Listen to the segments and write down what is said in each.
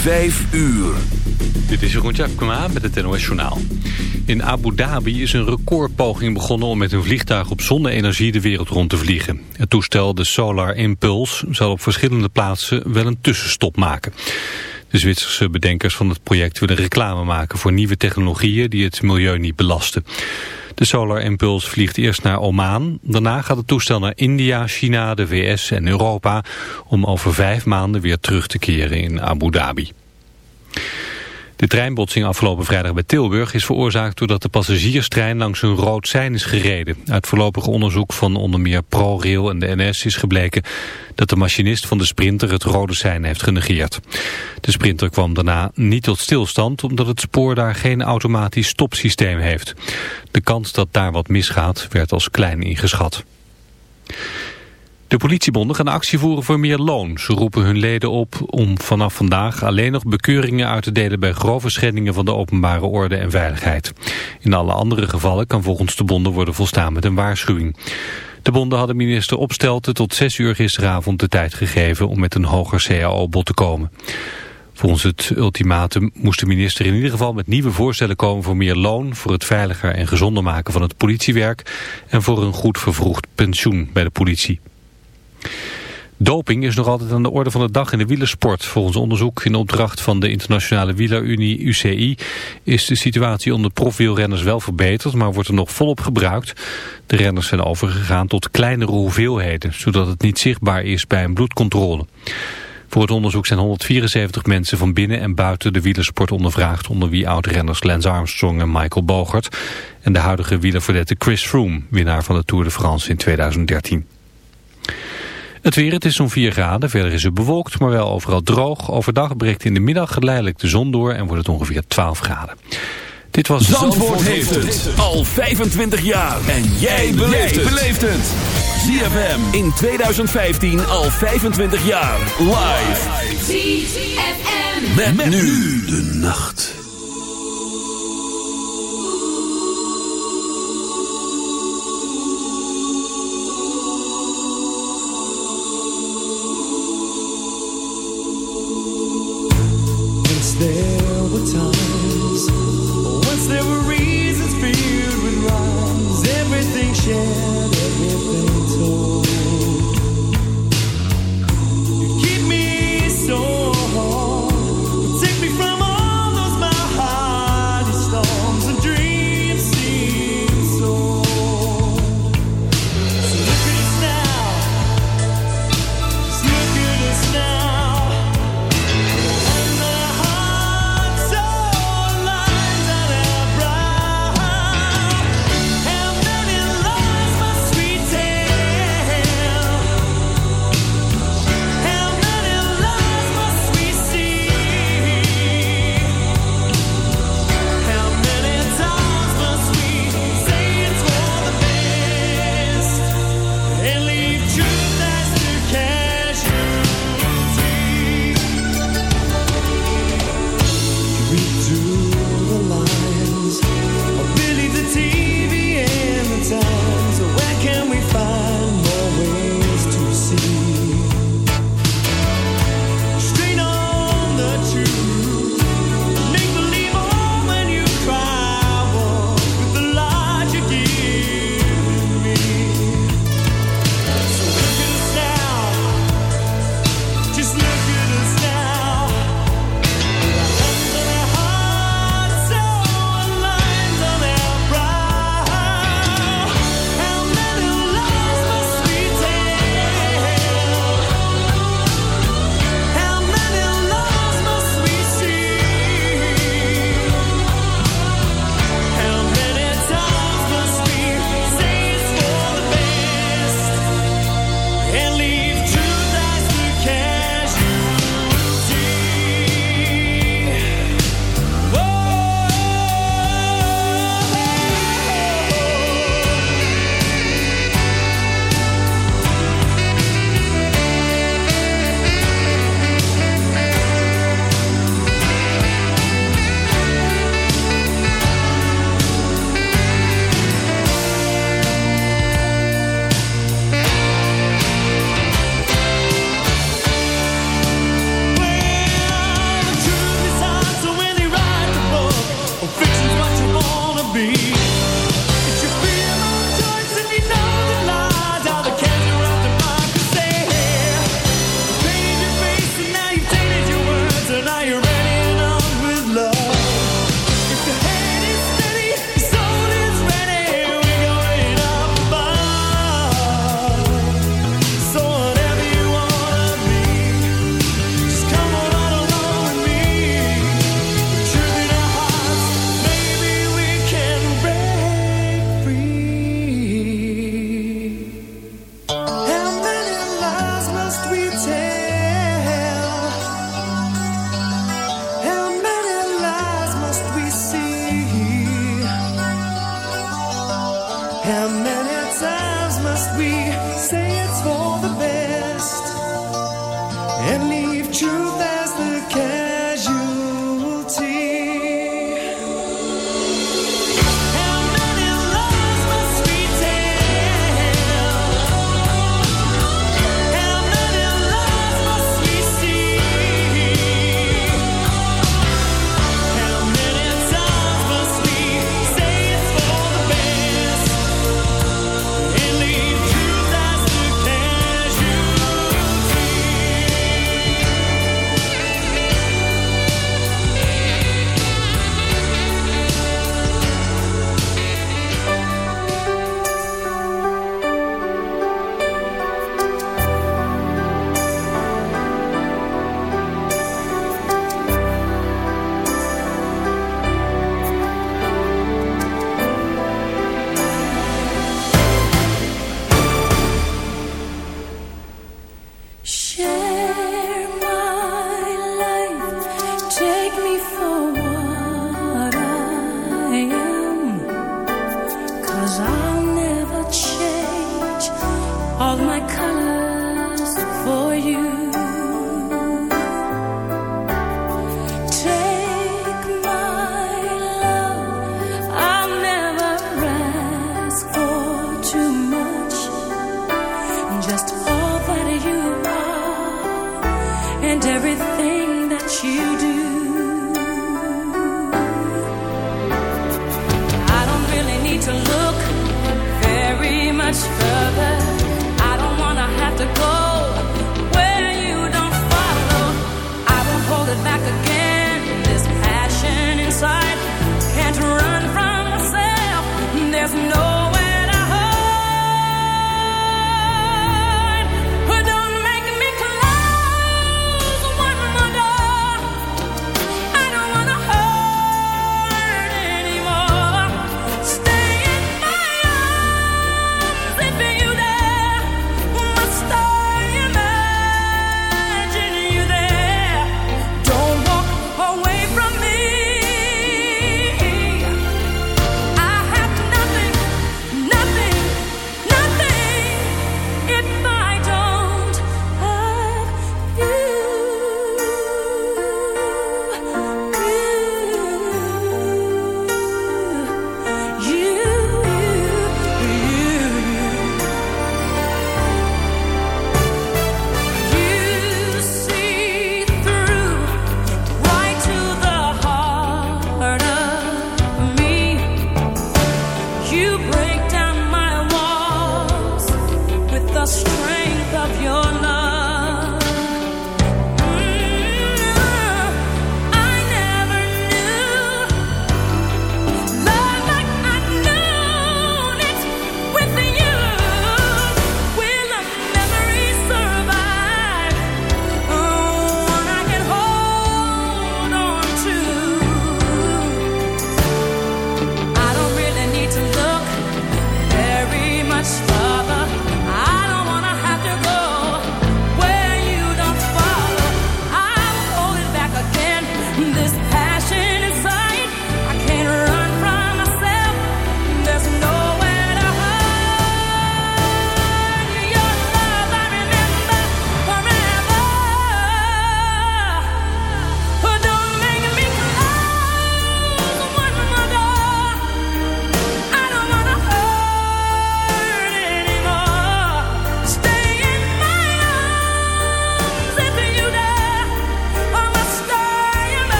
Vijf uur. Dit is Jeroen Tjepkema met het NOS Journaal. In Abu Dhabi is een recordpoging begonnen om met een vliegtuig op zonne-energie de wereld rond te vliegen. Het toestel, de Solar Impulse, zal op verschillende plaatsen wel een tussenstop maken. De Zwitserse bedenkers van het project willen reclame maken voor nieuwe technologieën die het milieu niet belasten. De Solar Impulse vliegt eerst naar Oman. Daarna gaat het toestel naar India, China, de VS en Europa... om over vijf maanden weer terug te keren in Abu Dhabi. De treinbotsing afgelopen vrijdag bij Tilburg is veroorzaakt doordat de passagierstrein langs een rood sein is gereden. Uit voorlopig onderzoek van onder meer ProRail en de NS is gebleken dat de machinist van de Sprinter het rode sein heeft genegeerd. De Sprinter kwam daarna niet tot stilstand omdat het spoor daar geen automatisch stopsysteem heeft. De kans dat daar wat misgaat werd als klein ingeschat. De politiebonden gaan actie voeren voor meer loon. Ze roepen hun leden op om vanaf vandaag alleen nog bekeuringen uit te delen bij grove schendingen van de openbare orde en veiligheid. In alle andere gevallen kan volgens de bonden worden volstaan met een waarschuwing. De bonden hadden minister Opstelten tot 6 uur gisteravond de tijd gegeven om met een hoger CAO-bod te komen. Volgens het ultimatum moest de minister in ieder geval met nieuwe voorstellen komen voor meer loon, voor het veiliger en gezonder maken van het politiewerk en voor een goed vervroegd pensioen bij de politie. Doping is nog altijd aan de orde van de dag in de wielersport. Volgens onderzoek in opdracht van de Internationale Wielerunie UCI is de situatie onder profwielrenners wel verbeterd, maar wordt er nog volop gebruikt. De renners zijn overgegaan tot kleinere hoeveelheden, zodat het niet zichtbaar is bij een bloedcontrole. Voor het onderzoek zijn 174 mensen van binnen en buiten de wielersport ondervraagd, onder wie oud-renners Lance Armstrong en Michael Bogert en de huidige wielerverdette Chris Froome, winnaar van de Tour de France in 2013. Het weer, het is zo'n 4 graden. Verder is het bewolkt, maar wel overal droog. Overdag breekt in de middag geleidelijk de zon door en wordt het ongeveer 12 graden. Dit was Zandvoort, Zandvoort heeft het al 25 jaar. En jij beleeft het. ZFM in 2015 al 25 jaar. Live. ZFM. Met, met nu de nacht.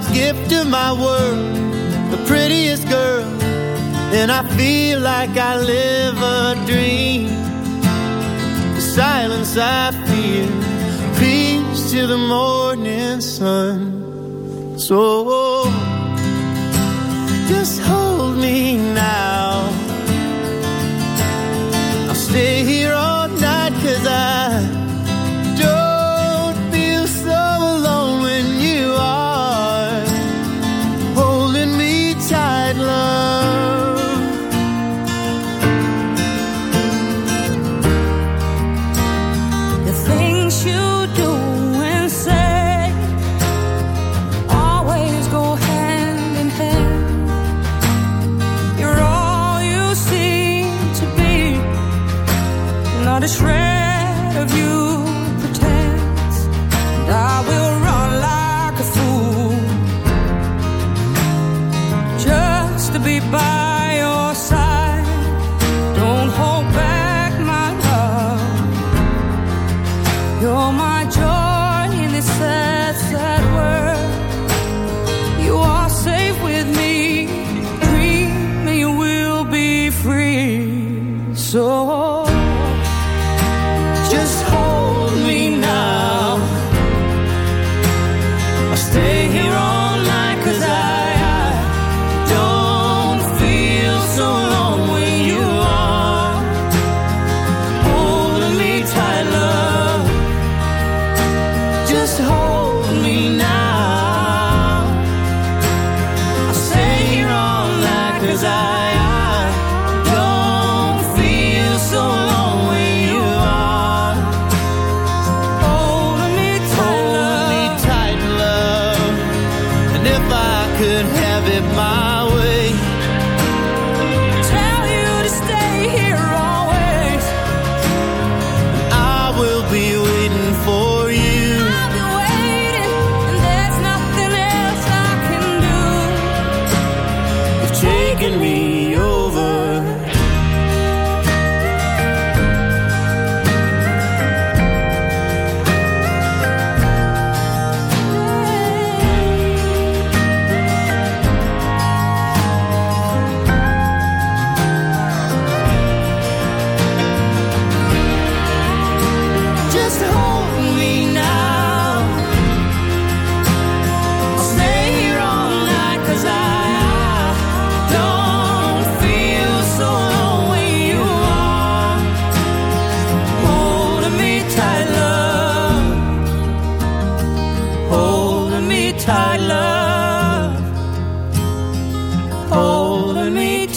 God's gift to my world, the prettiest girl, and I feel like I live a dream. The silence I feel, peace to the morning sun. So just hold me now. I'll stay here all night cause I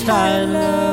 I love.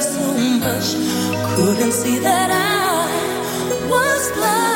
so much, couldn't see that I was blind.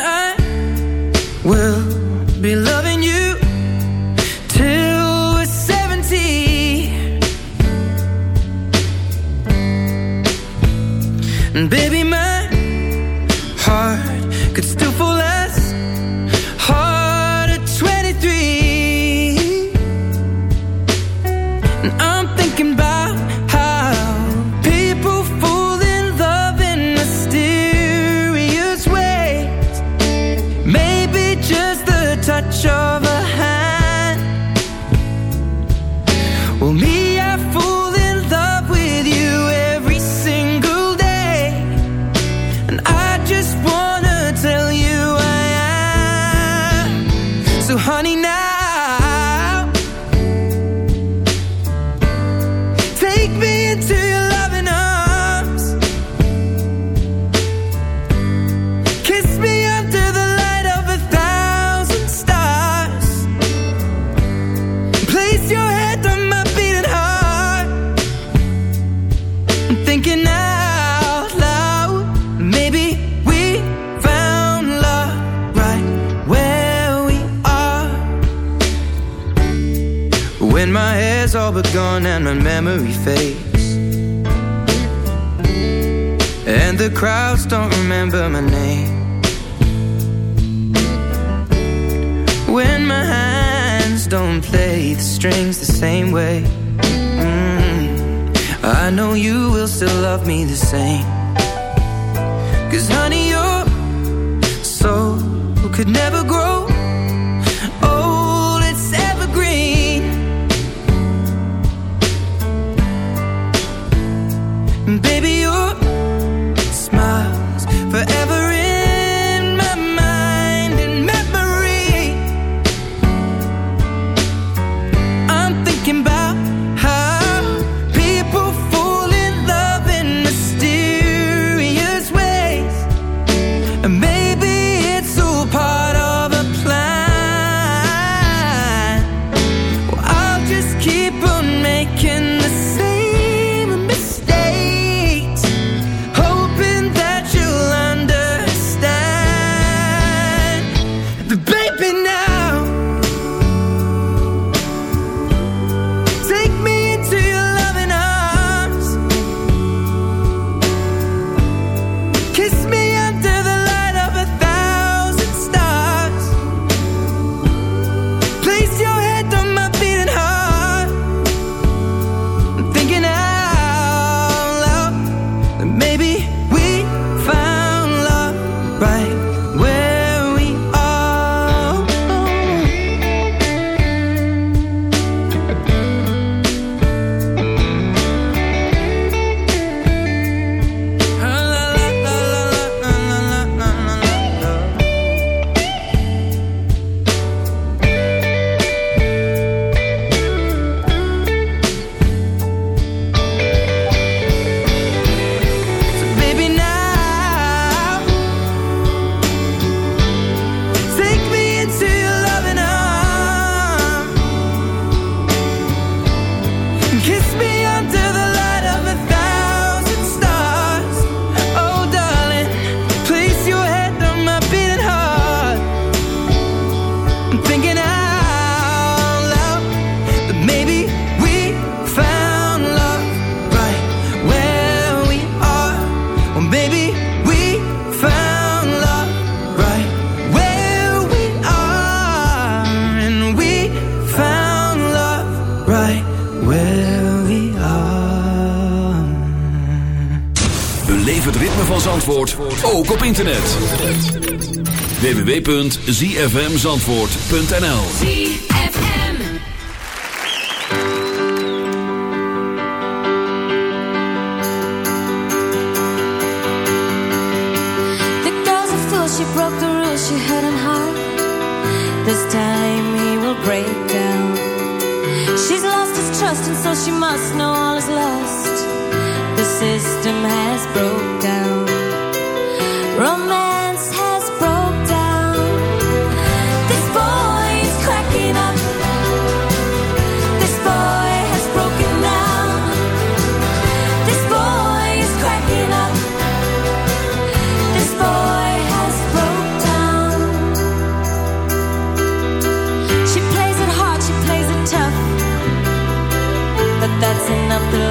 internet. www.zfmzandvoort.nl The girl's a fool, she broke the rules, she had an heart. This time he will break down. She's lost his trust and so she must know all is lost. The system has broke down. Enough. up the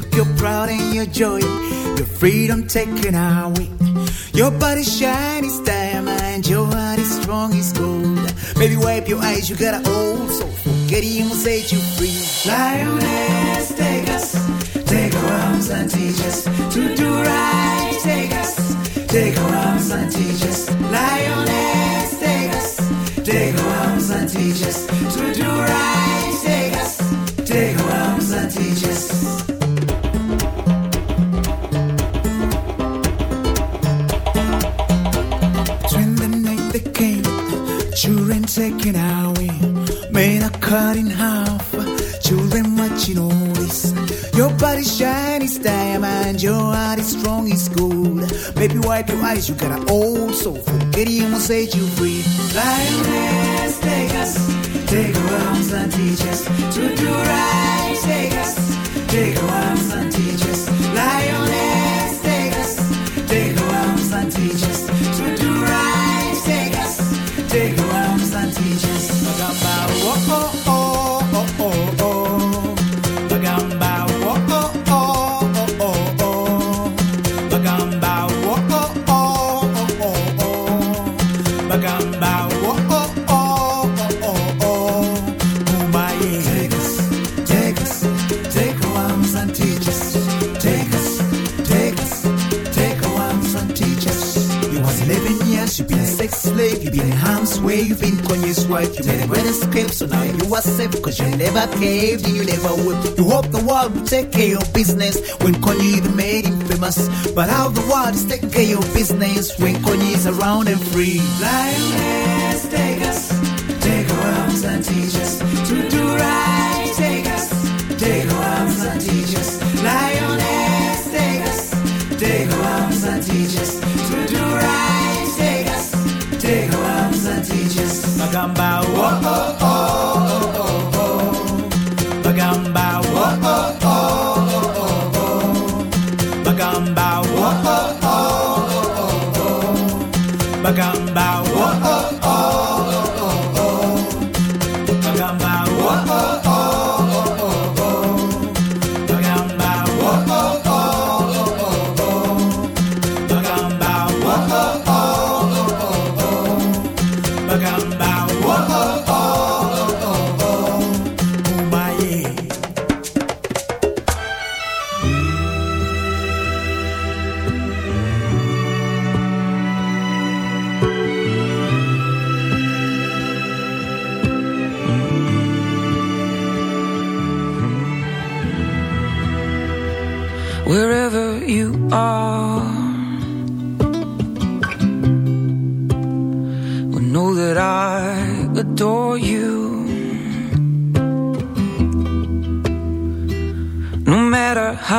took your pride and your joy, your freedom taken away. Your body shiny as diamond, your heart is strong as gold. Baby, wipe your eyes, you got an old soul. Forget him will set you free. Lioness, take us, take our arms and teach us to do right. Take us, take our arms and teach us. Lioness, take us, take our arms and teach us to do right. Take us, take our arms and teach us. Taken away, men are cut in half, children watching all this. Your body shiny as diamond, your heart is strong as gold. Baby, wipe your eyes, you got an old soul. Forget him will set you free. Lioness, take us, take our arms and teach us to do right. Take us, take our arms and teach us. Lioness, Wife, you made a great escape, so now you are safe, cause you never caved you never would. You hope the world will take care of business when Kanye even made him famous. But how the world is taking care of business when Kanye is around and free. Lioness, take us, take our arms and teach us to do right. Take us, take our arms and teach us. Lioness, talking about. Oh, oh.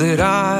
that I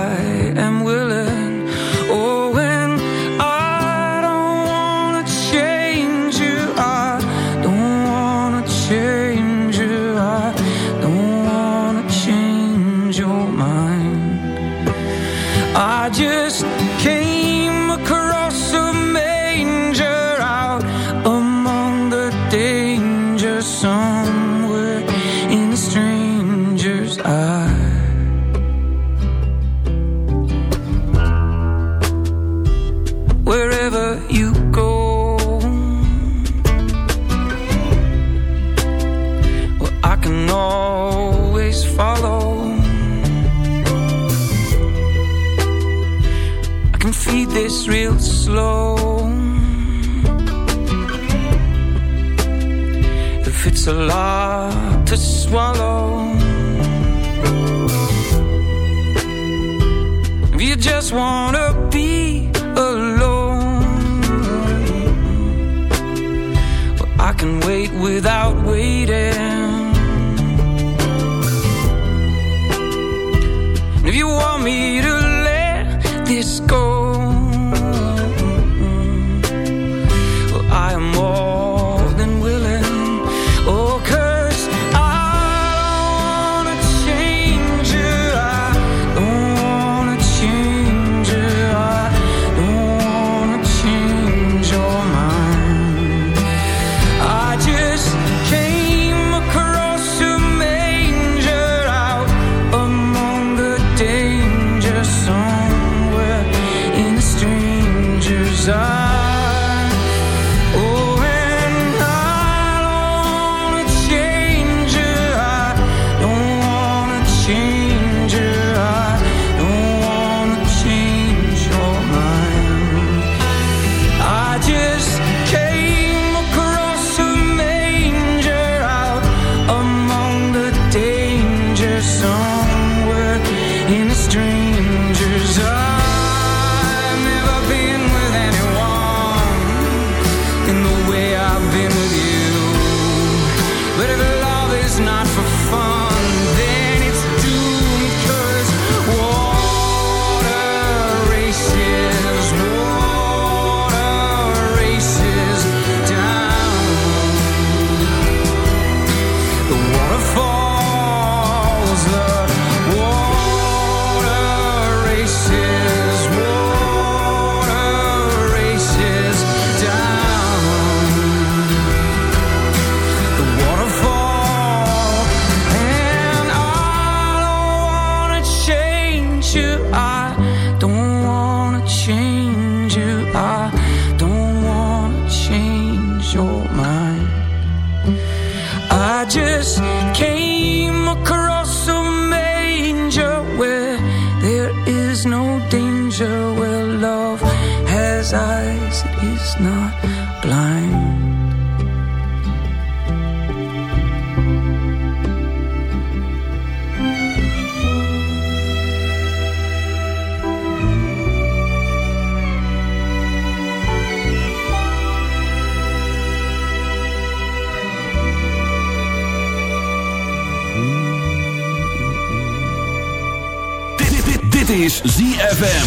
is ZFM.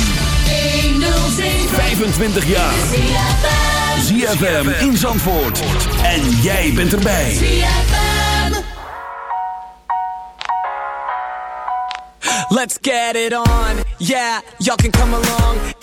25 jaar. ZFM in Zandvoort. En jij bent erbij. Let's get it on. Yeah, y'all can come along.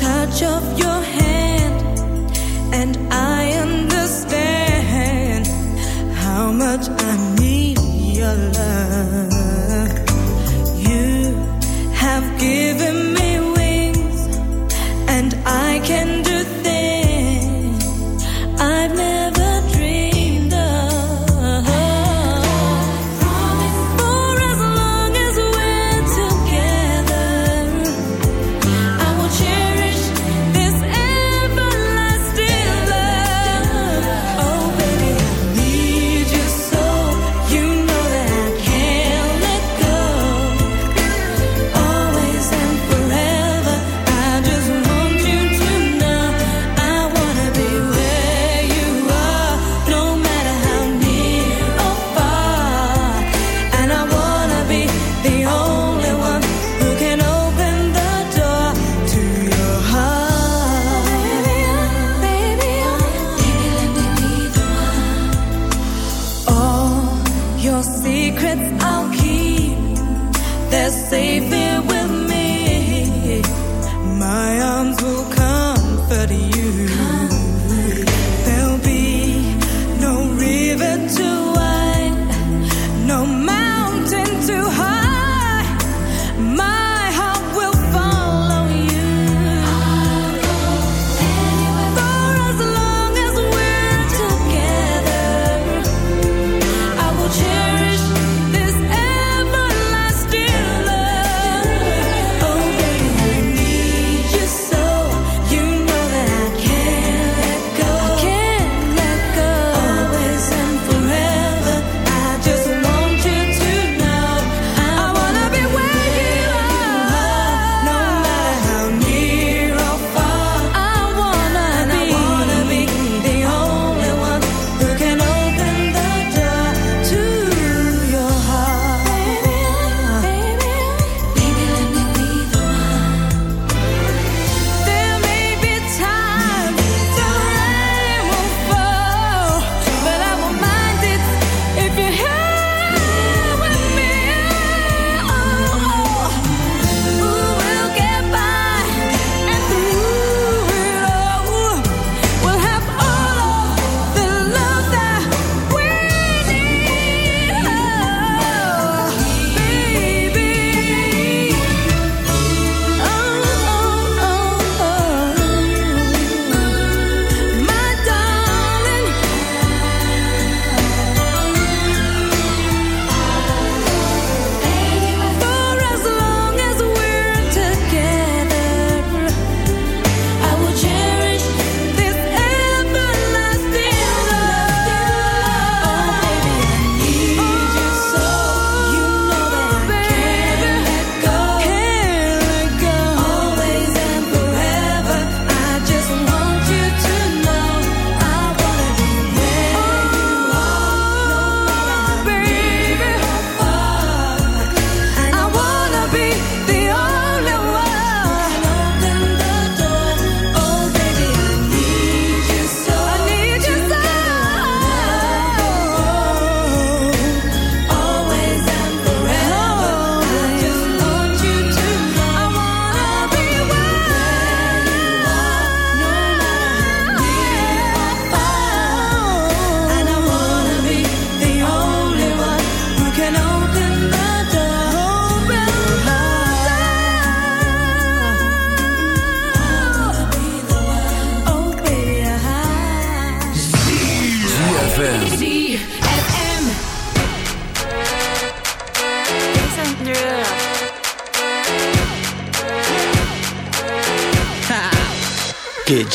Touch of your